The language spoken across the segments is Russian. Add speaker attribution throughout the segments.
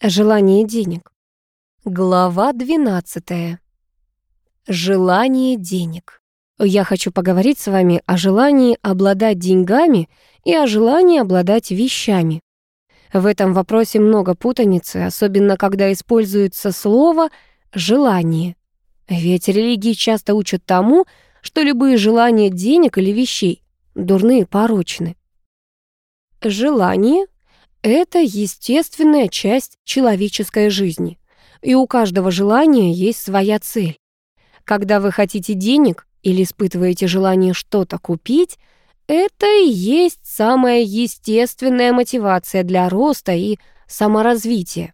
Speaker 1: Желание денег. Глава 12. Желание денег. Я хочу поговорить с вами о желании обладать деньгами и о желании обладать вещами. В этом вопросе много путаницы, особенно когда используется слово «желание». Ведь религии часто учат тому, что любые желания денег или вещей дурные порочны. Желание это естественная часть человеческой жизни. И у каждого желания есть своя цель. Когда вы хотите денег или испытываете желание что-то купить, это и есть самая естественная мотивация для роста и саморазвития.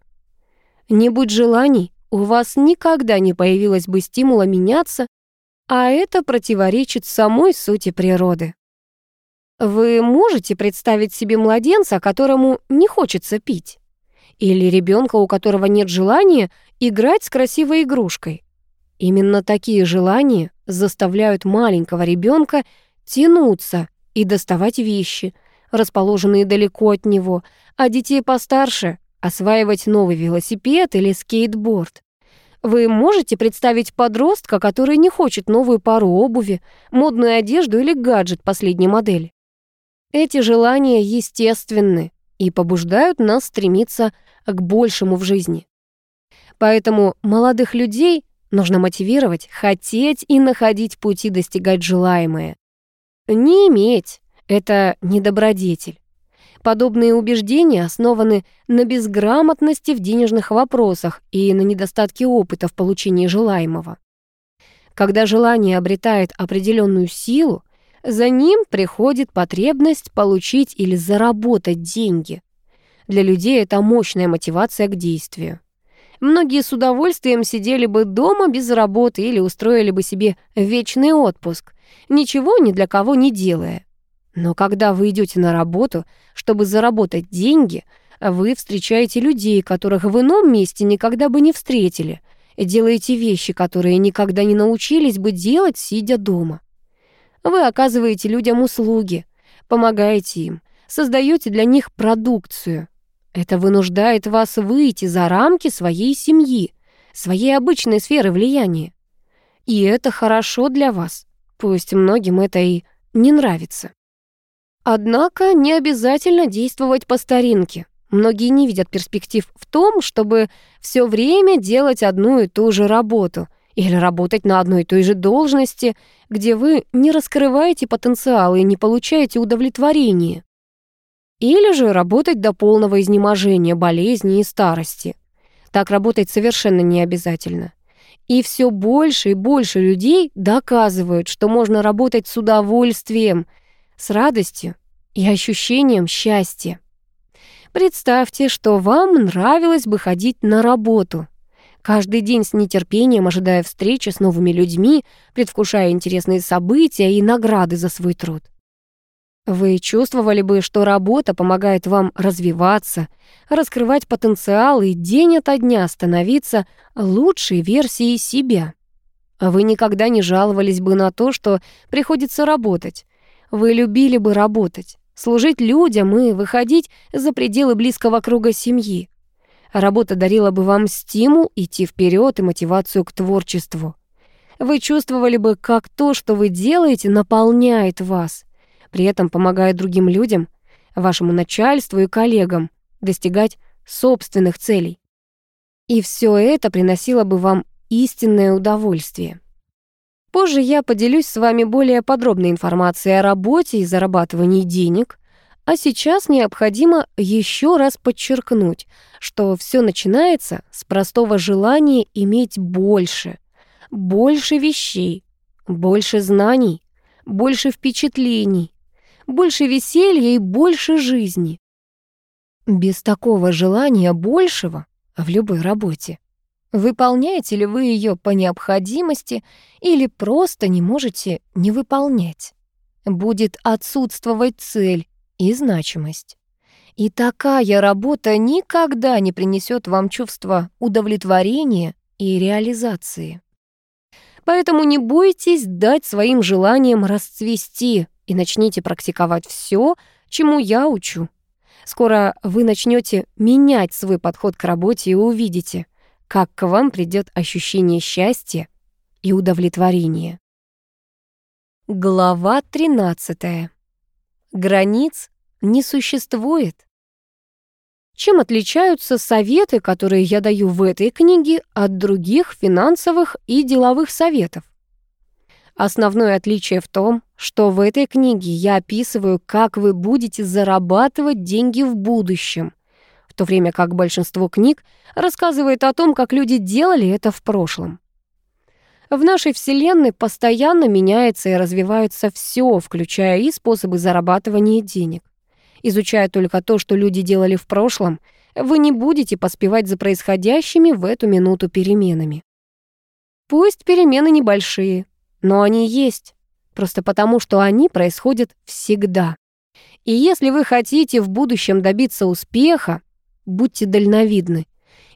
Speaker 1: Не будь желаний, у вас никогда не появилось бы стимула меняться, а это противоречит самой сути природы. Вы можете представить себе младенца, которому не хочется пить? Или ребенка, у которого нет желания играть с красивой игрушкой? Именно такие желания заставляют маленького ребенка тянуться и доставать вещи, расположенные далеко от него, а детей постарше — осваивать новый велосипед или скейтборд. Вы можете представить подростка, который не хочет новую пару обуви, модную одежду или гаджет последней модели? Эти желания естественны и побуждают нас стремиться к большему в жизни. Поэтому молодых людей нужно мотивировать, хотеть и находить пути достигать желаемое. Не иметь — это недобродетель. Подобные убеждения основаны на безграмотности в денежных вопросах и на недостатке опыта в получении желаемого. Когда желание обретает определенную силу, за ним приходит потребность получить или заработать деньги. Для людей это мощная мотивация к действию. Многие с удовольствием сидели бы дома без работы или устроили бы себе вечный отпуск, ничего ни для кого не делая. Но когда вы идете на работу, чтобы заработать деньги, вы встречаете людей, которых в ином месте никогда бы не встретили, делаете вещи, которые никогда не научились бы делать, сидя дома. Вы оказываете людям услуги, помогаете им, создаете для них продукцию. Это вынуждает вас выйти за рамки своей семьи, своей обычной сферы влияния. И это хорошо для вас, пусть многим это и не нравится. Однако не обязательно действовать по старинке. Многие не видят перспектив в том, чтобы все время делать одну и ту же работу — или работать на одной и той же должности, где вы не раскрываете потенциал и не получаете удовлетворения. Или же работать до полного изнеможения, болезни и старости. Так работать совершенно не обязательно. И все больше и больше людей доказывают, что можно работать с удовольствием, с радостью и ощущением счастья. Представьте, что вам нравилось бы ходить на работу – Каждый день с нетерпением ожидая встречи с новыми людьми, предвкушая интересные события и награды за свой труд. Вы чувствовали бы, что работа помогает вам развиваться, раскрывать потенциал и день ото дня становиться лучшей версией себя. Вы никогда не жаловались бы на то, что приходится работать. Вы любили бы работать, служить людям и выходить за пределы близкого круга семьи. Работа дарила бы вам стимул идти вперед и мотивацию к творчеству. Вы чувствовали бы, как то, что вы делаете, наполняет вас, при этом помогая другим людям, вашему начальству и коллегам достигать собственных целей. И все это приносило бы вам истинное удовольствие. Позже я поделюсь с вами более подробной информацией о работе и зарабатывании денег, а сейчас необходимо еще раз подчеркнуть, что все начинается с простого желания иметь больше. Больше вещей, больше знаний, больше впечатлений, больше веселья и больше жизни. Без такого желания большего в любой работе выполняете ли вы ее по необходимости или просто не можете не выполнять? Будет отсутствовать цель, и значимость. И такая работа никогда не принесет вам чувство удовлетворения и реализации. Поэтому не бойтесь дать своим желаниям расцвести и начните практиковать все, чему я учу. Скоро вы начнете менять свой подход к работе и увидите, как к вам придет ощущение счастья и удовлетворения. Глава 13. Границ не существует. Чем отличаются советы, которые я даю в этой книге, от других финансовых и деловых советов? Основное отличие в том, что в этой книге я описываю, как вы будете зарабатывать деньги в будущем, в то время как большинство книг рассказывает о том, как люди делали это в прошлом. В нашей Вселенной постоянно меняется и развивается все, включая и способы зарабатывания денег. Изучая только то, что люди делали в прошлом, вы не будете поспевать за происходящими в эту минуту переменами. Пусть перемены небольшие, но они есть, просто потому что они происходят всегда. И если вы хотите в будущем добиться успеха, будьте дальновидны.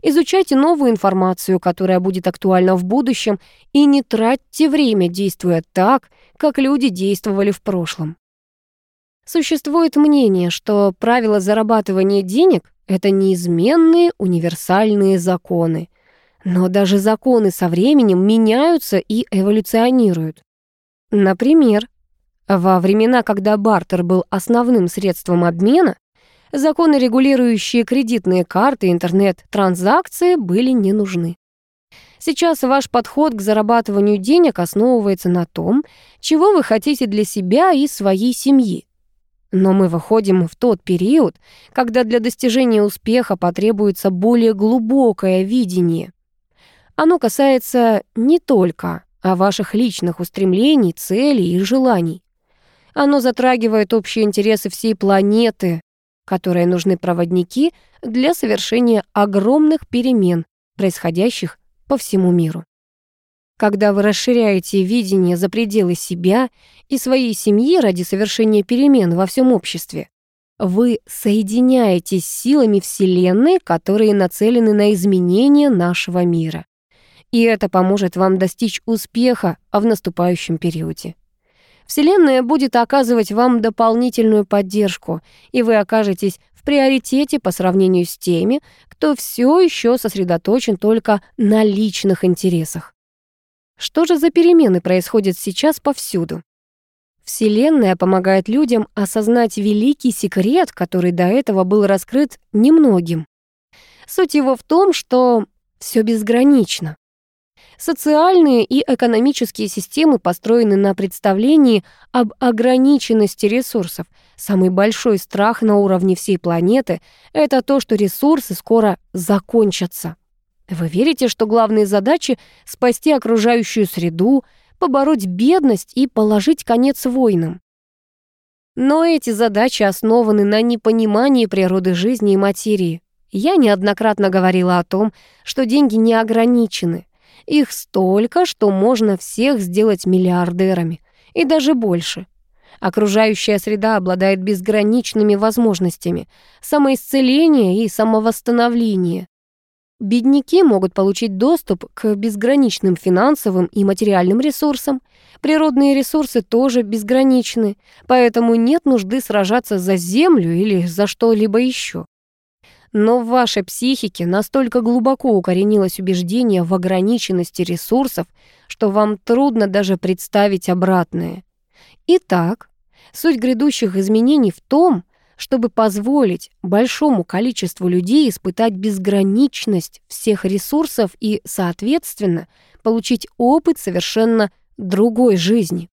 Speaker 1: Изучайте новую информацию, которая будет актуальна в будущем, и не тратьте время, действуя так, как люди действовали в прошлом. Существует мнение, что правила зарабатывания денег — это неизменные универсальные законы. Но даже законы со временем меняются и эволюционируют. Например, во времена, когда бартер был основным средством обмена, законы, регулирующие кредитные карты интернет-транзакции, были не нужны. Сейчас ваш подход к зарабатыванию денег основывается на том, чего вы хотите для себя и своей семьи. Но мы выходим в тот период, когда для достижения успеха потребуется более глубокое видение. Оно касается не только о ваших личных устремлений, целей и желаний. Оно затрагивает общие интересы всей планеты, которые нужны проводники для совершения огромных перемен, происходящих по всему миру. Когда вы расширяете видение за пределы себя и своей семьи ради совершения перемен во всем обществе, вы соединяетесь с силами Вселенной, которые нацелены на изменение нашего мира. И это поможет вам достичь успеха в наступающем периоде. Вселенная будет оказывать вам дополнительную поддержку, и вы окажетесь в приоритете по сравнению с теми, кто все еще сосредоточен только на личных интересах. Что же за перемены происходят сейчас повсюду? Вселенная помогает людям осознать великий секрет, который до этого был раскрыт немногим. Суть его в том, что все безгранично. Социальные и экономические системы построены на представлении об ограниченности ресурсов. Самый большой страх на уровне всей планеты — это то, что ресурсы скоро закончатся. Вы верите, что главные задачи — спасти окружающую среду, побороть бедность и положить конец войнам? Но эти задачи основаны на непонимании природы жизни и материи. Я неоднократно говорила о том, что деньги не ограничены. Их столько, что можно всех сделать миллиардерами. И даже больше. Окружающая среда обладает безграничными возможностями самоисцеления и самовосстановления. Бедняки могут получить доступ к безграничным финансовым и материальным ресурсам. Природные ресурсы тоже безграничны, поэтому нет нужды сражаться за землю или за что-либо еще. Но в вашей психике настолько глубоко укоренилось убеждение в ограниченности ресурсов, что вам трудно даже представить обратное. Итак, суть грядущих изменений в том, чтобы позволить большому количеству людей испытать безграничность всех ресурсов и, соответственно, получить опыт совершенно другой жизни.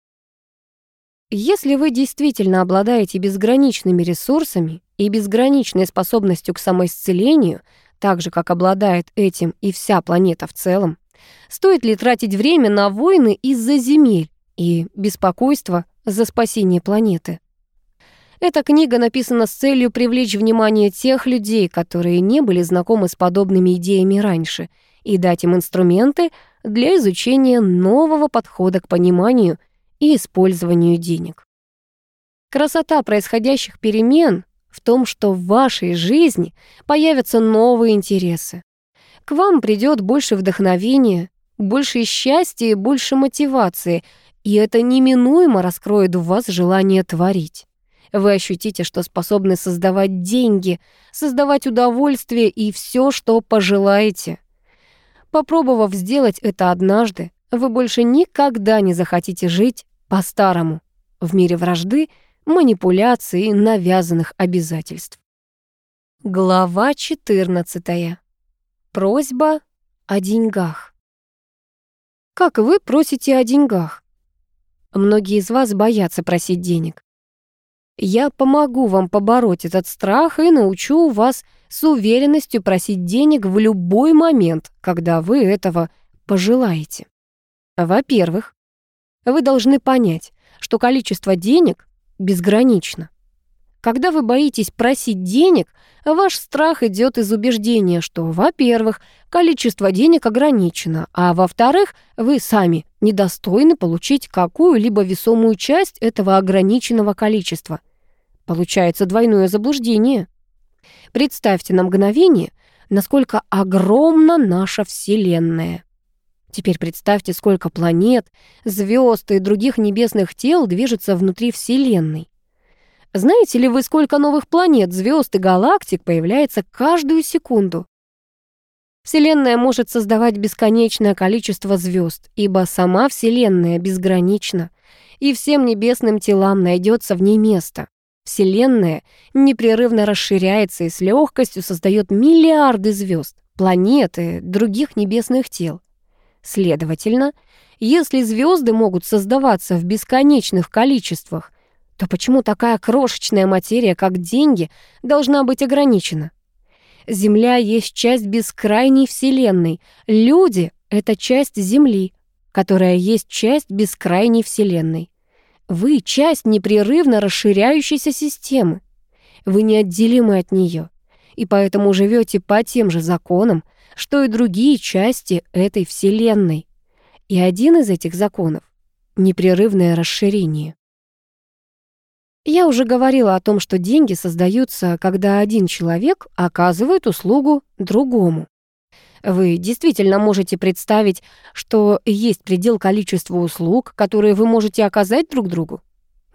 Speaker 1: Если вы действительно обладаете безграничными ресурсами и безграничной способностью к самоисцелению, так же, как обладает этим и вся планета в целом, стоит ли тратить время на войны из-за земель и беспокойство за спасение планеты? Эта книга написана с целью привлечь внимание тех людей, которые не были знакомы с подобными идеями раньше, и дать им инструменты для изучения нового подхода к пониманию и использованию денег. Красота происходящих перемен в том, что в вашей жизни появятся новые интересы. К вам придет больше вдохновения, больше счастья и больше мотивации, и это неминуемо раскроет в вас желание творить. Вы ощутите, что способны создавать деньги, создавать удовольствие и все, что пожелаете. Попробовав сделать это однажды, вы больше никогда не захотите жить по-старому в мире вражды, манипуляций и навязанных обязательств. Глава 14. Просьба о деньгах. Как вы просите о деньгах? Многие из вас боятся просить денег. Я помогу вам побороть этот страх и научу вас с уверенностью просить денег в любой момент, когда вы этого пожелаете. Во-первых, вы должны понять, что количество денег безгранично. Когда вы боитесь просить денег, ваш страх идет из убеждения, что, во-первых, количество денег ограничено, а во-вторых, вы сами недостойны получить какую-либо весомую часть этого ограниченного количества. Получается двойное заблуждение. Представьте на мгновение, насколько огромна наша Вселенная. Теперь представьте, сколько планет, звезд и других небесных тел движется внутри Вселенной. Знаете ли вы, сколько новых планет, звезд и галактик появляется каждую секунду? Вселенная может создавать бесконечное количество звезд, ибо сама Вселенная безгранична, и всем небесным телам найдется в ней место. Вселенная непрерывно расширяется и с легкостью создает миллиарды звезд, планет и других небесных тел. Следовательно, если звезды могут создаваться в бесконечных количествах, то почему такая крошечная материя, как деньги, должна быть ограничена? Земля есть часть бескрайней Вселенной. Люди — это часть Земли, которая есть часть бескрайней Вселенной. Вы — часть непрерывно расширяющейся системы. Вы неотделимы от нее, и поэтому живете по тем же законам, что и другие части этой Вселенной. И один из этих законов — непрерывное расширение. Я уже говорила о том, что деньги создаются, когда один человек оказывает услугу другому. Вы действительно можете представить, что есть предел количества услуг, которые вы можете оказать друг другу?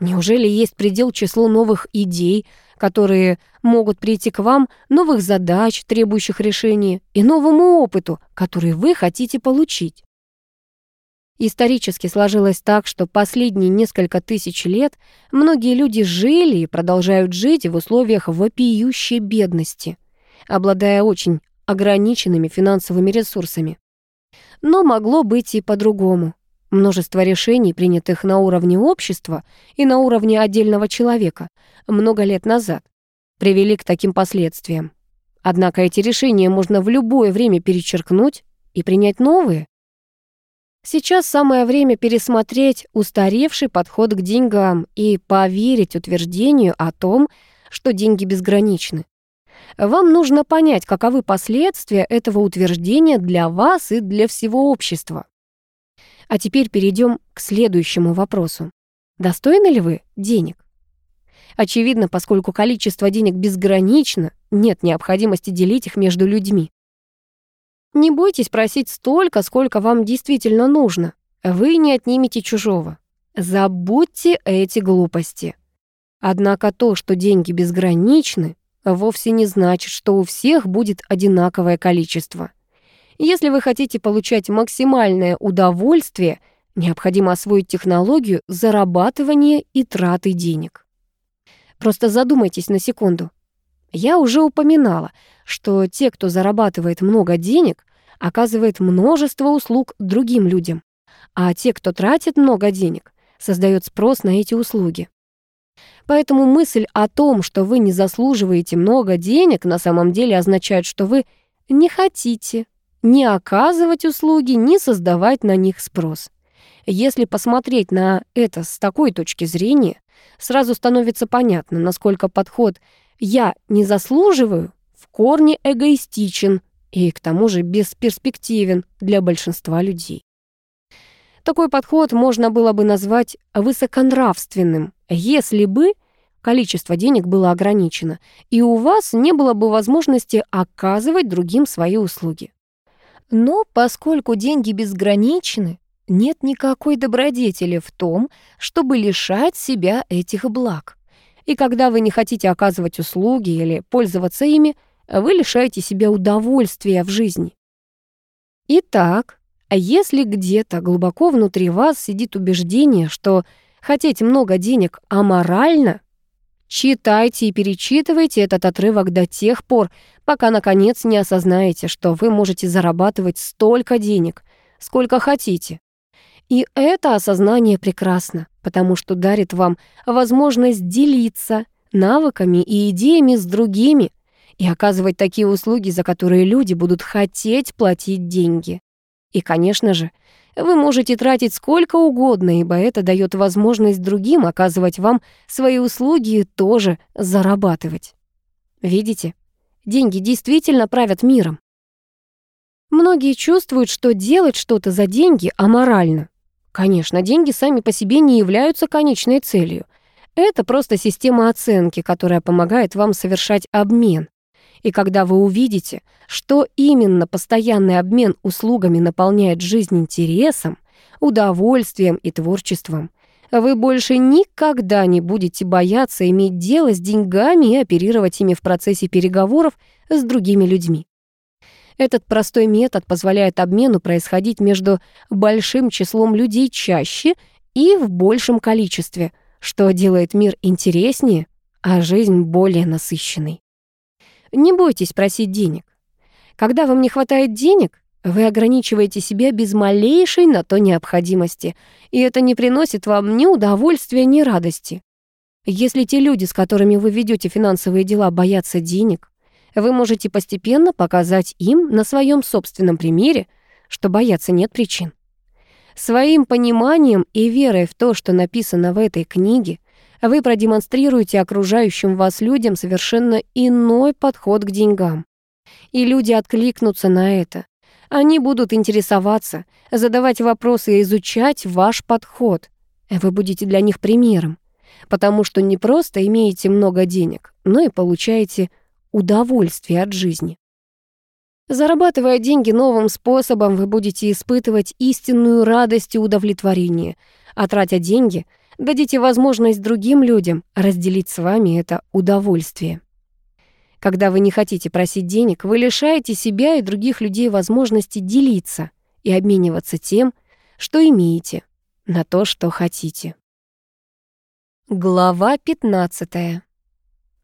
Speaker 1: Неужели есть предел числу новых идей, которые могут прийти к вам, новых задач, требующих решения, и новому опыту, который вы хотите получить? Исторически сложилось так, что последние несколько тысяч лет многие люди жили и продолжают жить в условиях вопиющей бедности, обладая очень ограниченными финансовыми ресурсами. Но могло быть и по-другому. Множество решений, принятых на уровне общества и на уровне отдельного человека много лет назад, привели к таким последствиям. Однако эти решения можно в любое время перечеркнуть и принять новые. Сейчас самое время пересмотреть устаревший подход к деньгам и поверить утверждению о том, что деньги безграничны. Вам нужно понять, каковы последствия этого утверждения для вас и для всего общества. А теперь перейдем к следующему вопросу. Достойны ли вы денег? Очевидно, поскольку количество денег безгранично, нет необходимости делить их между людьми. Не бойтесь просить столько, сколько вам действительно нужно. Вы не отнимете чужого. Забудьте эти глупости. Однако то, что деньги безграничны, вовсе не значит, что у всех будет одинаковое количество. Если вы хотите получать максимальное удовольствие, необходимо освоить технологию зарабатывания и траты денег. Просто задумайтесь на секунду. Я уже упоминала, что те, кто зарабатывает много денег, оказывает множество услуг другим людям, а те, кто тратит много денег, создает спрос на эти услуги. Поэтому мысль о том, что вы не заслуживаете много денег, на самом деле означает, что вы не хотите ни оказывать услуги, ни создавать на них спрос. Если посмотреть на это с такой точки зрения, сразу становится понятно, насколько подход «я не заслуживаю» в корне эгоистичен и к тому же бесперспективен для большинства людей. Такой подход можно было бы назвать высоконравственным, если бы количество денег было ограничено, и у вас не было бы возможности оказывать другим свои услуги. Но поскольку деньги безграничны, нет никакой добродетели в том, чтобы лишать себя этих благ. И когда вы не хотите оказывать услуги или пользоваться ими, вы лишаете себя удовольствия в жизни. Итак, если где-то глубоко внутри вас сидит убеждение, что хотеть много денег аморально, читайте и перечитывайте этот отрывок до тех пор, пока наконец не осознаете, что вы можете зарабатывать столько денег, сколько хотите. И это осознание прекрасно, потому что дарит вам возможность делиться навыками и идеями с другими и оказывать такие услуги, за которые люди будут хотеть платить деньги. И, конечно же, вы можете тратить сколько угодно, ибо это дает возможность другим оказывать вам свои услуги и тоже зарабатывать. Видите, деньги действительно правят миром. Многие чувствуют, что делать что-то за деньги аморально. Конечно, деньги сами по себе не являются конечной целью. Это просто система оценки, которая помогает вам совершать обмен. И когда вы увидите, что именно постоянный обмен услугами наполняет жизнь интересом, удовольствием и творчеством, вы больше никогда не будете бояться иметь дело с деньгами и оперировать ими в процессе переговоров с другими людьми. Этот простой метод позволяет обмену происходить между большим числом людей чаще и в большем количестве, что делает мир интереснее, а жизнь более насыщенной. Не бойтесь просить денег. Когда вам не хватает денег, вы ограничиваете себя без малейшей на то необходимости, и это не приносит вам ни удовольствия, ни радости. Если те люди, с которыми вы ведете финансовые дела, боятся денег, вы можете постепенно показать им на своем собственном примере, что бояться нет причин. Своим пониманием и верой в то, что написано в этой книге, вы продемонстрируете окружающим вас людям совершенно иной подход к деньгам. И люди откликнутся на это. Они будут интересоваться, задавать вопросы и изучать ваш подход. Вы будете для них примером, потому что не просто имеете много денег, но и получаете удовольствие от жизни. Зарабатывая деньги новым способом, вы будете испытывать истинную радость и удовлетворение, а тратя деньги — Дадите возможность другим людям разделить с вами это удовольствие. Когда вы не хотите просить денег, вы лишаете себя и других людей возможности делиться и обмениваться тем, что имеете, на то, что хотите. Глава 15.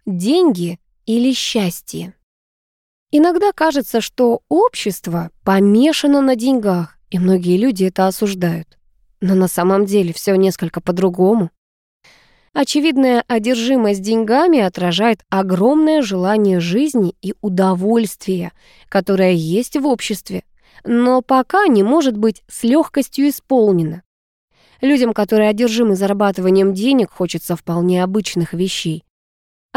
Speaker 1: Деньги или счастье? Иногда кажется, что общество помешано на деньгах, и многие люди это осуждают. Но на самом деле все несколько по-другому. Очевидная одержимость деньгами отражает огромное желание жизни и удовольствия, которое есть в обществе, но пока не может быть с легкостью исполнено. Людям, которые одержимы зарабатыванием денег, хочется вполне обычных вещей.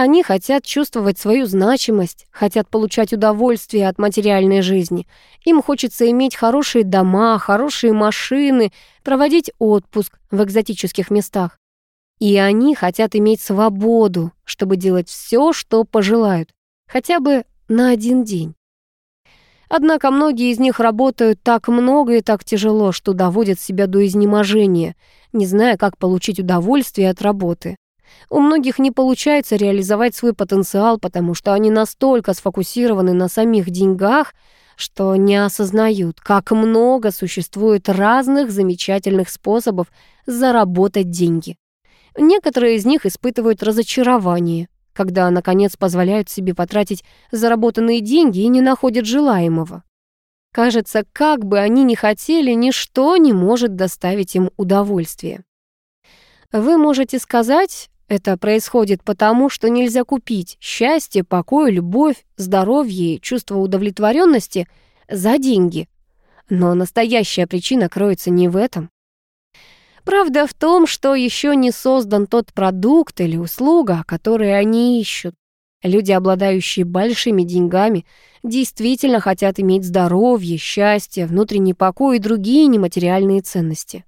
Speaker 1: Они хотят чувствовать свою значимость, хотят получать удовольствие от материальной жизни. Им хочется иметь хорошие дома, хорошие машины, проводить отпуск в экзотических местах. И они хотят иметь свободу, чтобы делать все, что пожелают, хотя бы на один день. Однако многие из них работают так много и так тяжело, что доводят себя до изнеможения, не зная, как получить удовольствие от работы. У многих не получается реализовать свой потенциал, потому что они настолько сфокусированы на самих деньгах, что не осознают, как много существует разных замечательных способов заработать деньги. Некоторые из них испытывают разочарование, когда, наконец, позволяют себе потратить заработанные деньги и не находят желаемого. Кажется, как бы они ни хотели, ничто не может доставить им удовольствие. Вы можете сказать, это происходит потому, что нельзя купить счастье, покой, любовь, здоровье и чувство удовлетворенности за деньги. Но настоящая причина кроется не в этом. Правда в том, что еще не создан тот продукт или услуга, которые они ищут. Люди, обладающие большими деньгами, действительно хотят иметь здоровье, счастье, внутренний покой и другие нематериальные ценности.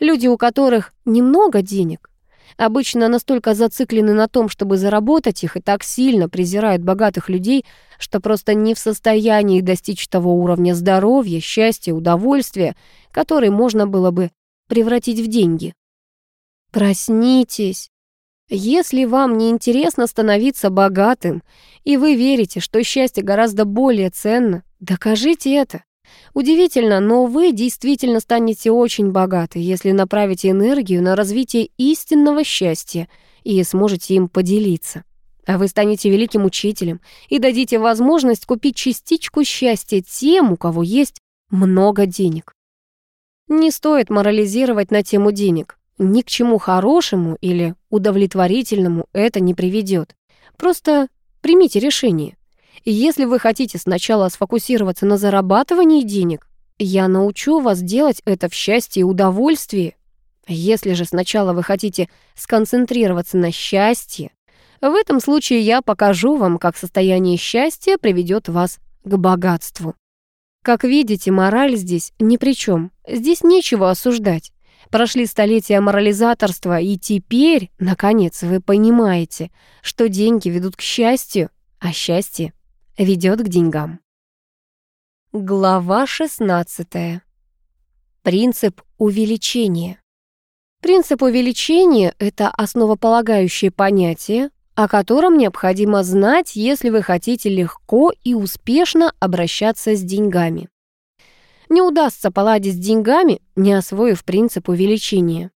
Speaker 1: Люди, у которых немного денег, обычно настолько зациклены на том, чтобы заработать их, и так сильно презирают богатых людей, что просто не в состоянии достичь того уровня здоровья, счастья, удовольствия, который можно было бы превратить в деньги. Проснитесь. Если вам не интересно становиться богатым, и вы верите, что счастье гораздо более ценно, докажите это. Удивительно, но вы действительно станете очень богаты, если направите энергию на развитие истинного счастья и сможете им поделиться. А вы станете великим учителем и дадите возможность купить частичку счастья тем, у кого есть много денег. Не стоит морализировать на тему денег. Ни к чему хорошему или удовлетворительному это не приведет. Просто примите решение. И если вы хотите сначала сфокусироваться на зарабатывании денег, я научу вас делать это в счастье и удовольствии. Если же сначала вы хотите сконцентрироваться на счастье, в этом случае я покажу вам, как состояние счастья приведет вас к богатству. Как видите, мораль здесь ни при чем. Здесь нечего осуждать. Прошли столетия морализаторства, и теперь, наконец, вы понимаете, что деньги ведут к счастью, а счастье ведет к деньгам. Глава 16. Принцип увеличения. Принцип увеличения — это основополагающее понятие, о котором необходимо знать, если вы хотите легко и успешно обращаться с деньгами. Не удастся поладить с деньгами, не освоив принцип увеличения.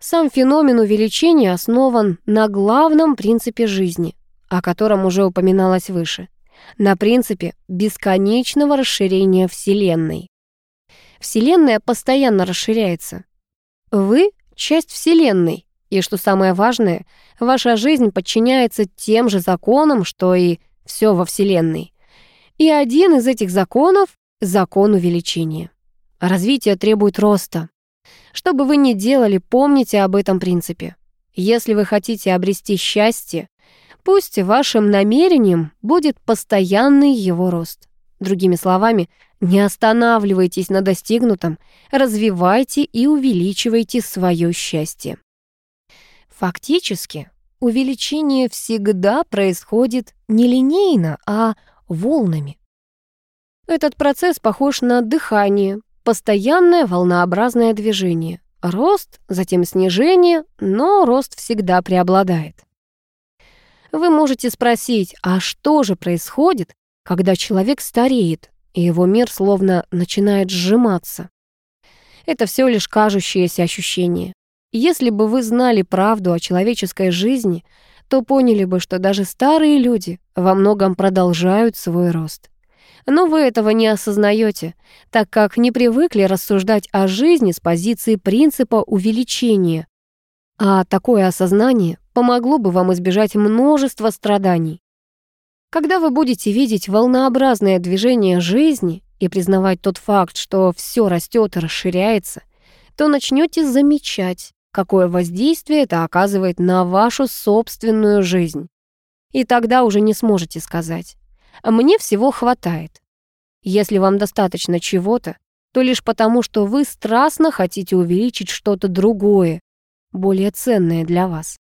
Speaker 1: Сам феномен увеличения основан на главном принципе жизни, о котором уже упоминалось выше, на принципе бесконечного расширения Вселенной. Вселенная постоянно расширяется. Вы — часть Вселенной, и что самое важное, ваша жизнь подчиняется тем же законам, что и все во Вселенной. И один из этих законов — закон увеличения. Развитие требует роста. Что бы вы ни делали, помните об этом принципе. Если вы хотите обрести счастье, пусть вашим намерением будет постоянный его рост. Другими словами, не останавливайтесь на достигнутом, развивайте и увеличивайте свое счастье. Фактически, увеличение всегда происходит не линейно, а волнами. Этот процесс похож на дыхание, постоянное волнообразное движение. Рост, затем снижение, но рост всегда преобладает. Вы можете спросить, а что же происходит, когда человек стареет, и его мир словно начинает сжиматься? Это все лишь кажущееся ощущение. Если бы вы знали правду о человеческой жизни, то поняли бы, что даже старые люди во многом продолжают свой рост. Но вы этого не осознаете, так как не привыкли рассуждать о жизни с позиции принципа увеличения. А такое осознание помогло бы вам избежать множества страданий. Когда вы будете видеть волнообразное движение жизни и признавать тот факт, что все растет и расширяется, то начнете замечать, какое воздействие это оказывает на вашу собственную жизнь. И тогда уже не сможете сказать «мне всего хватает». Если вам достаточно чего-то, то лишь потому, что вы страстно хотите увеличить что-то другое, более ценное для вас.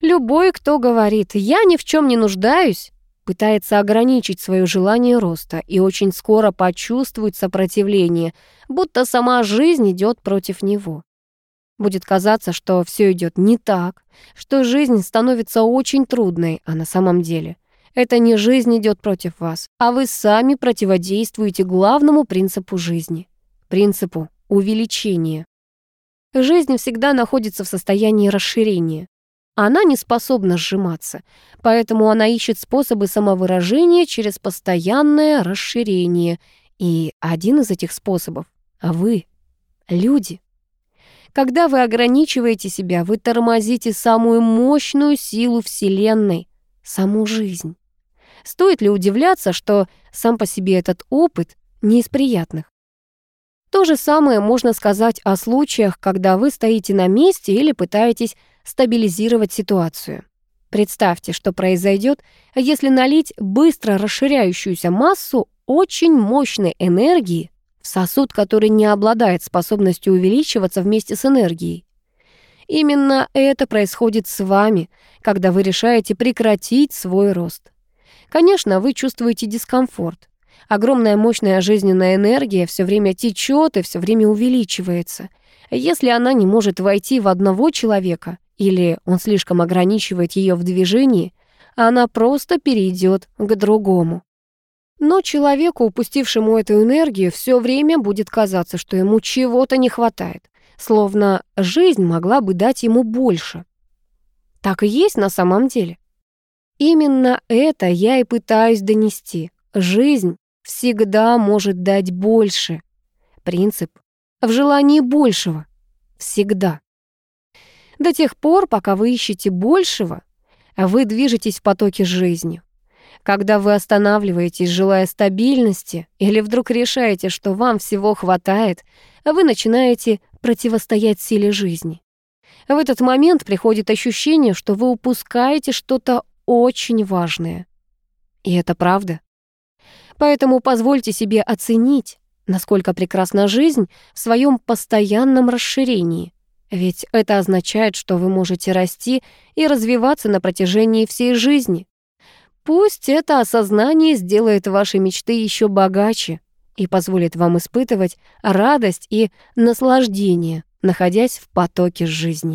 Speaker 1: Любой, кто говорит «я ни в чем не нуждаюсь», пытается ограничить свое желание роста и очень скоро почувствует сопротивление, будто сама жизнь идет против него. Будет казаться, что все идет не так, что жизнь становится очень трудной, а на самом деле это не жизнь идет против вас, а вы сами противодействуете главному принципу жизни — принципу увеличения. Жизнь всегда находится в состоянии расширения. Она не способна сжиматься, поэтому она ищет способы самовыражения через постоянное расширение. И один из этих способов — вы, люди. Когда вы ограничиваете себя, вы тормозите самую мощную силу Вселенной, саму жизнь. Стоит ли удивляться, что сам по себе этот опыт не из приятных? То же самое можно сказать о случаях, когда вы стоите на месте или пытаетесь стабилизировать ситуацию. Представьте, что произойдет, если налить быстро расширяющуюся массу очень мощной энергии сосуд, который не обладает способностью увеличиваться вместе с энергией. Именно это происходит с вами, когда вы решаете прекратить свой рост. Конечно, вы чувствуете дискомфорт. Огромная мощная жизненная энергия все время течет и все время увеличивается. Если она не может войти в одного человека или он слишком ограничивает ее в движении, она просто перейдет к другому. Но человеку, упустившему эту энергию, все время будет казаться, что ему чего-то не хватает, словно жизнь могла бы дать ему больше. Так и есть на самом деле. Именно это я и пытаюсь донести. Жизнь всегда может дать больше. Принцип в желании большего. Всегда. До тех пор, пока вы ищете большего, вы движетесь в потоке жизни. Когда вы останавливаетесь, желая стабильности, или вдруг решаете, что вам всего хватает, вы начинаете противостоять силе жизни. В этот момент приходит ощущение, что вы упускаете что-то очень важное. И это правда. Поэтому позвольте себе оценить, насколько прекрасна жизнь в своем постоянном расширении. Ведь это означает, что вы можете расти и развиваться на протяжении всей жизни. Пусть это осознание сделает ваши мечты еще богаче и позволит вам испытывать радость и наслаждение, находясь в потоке с жизнью.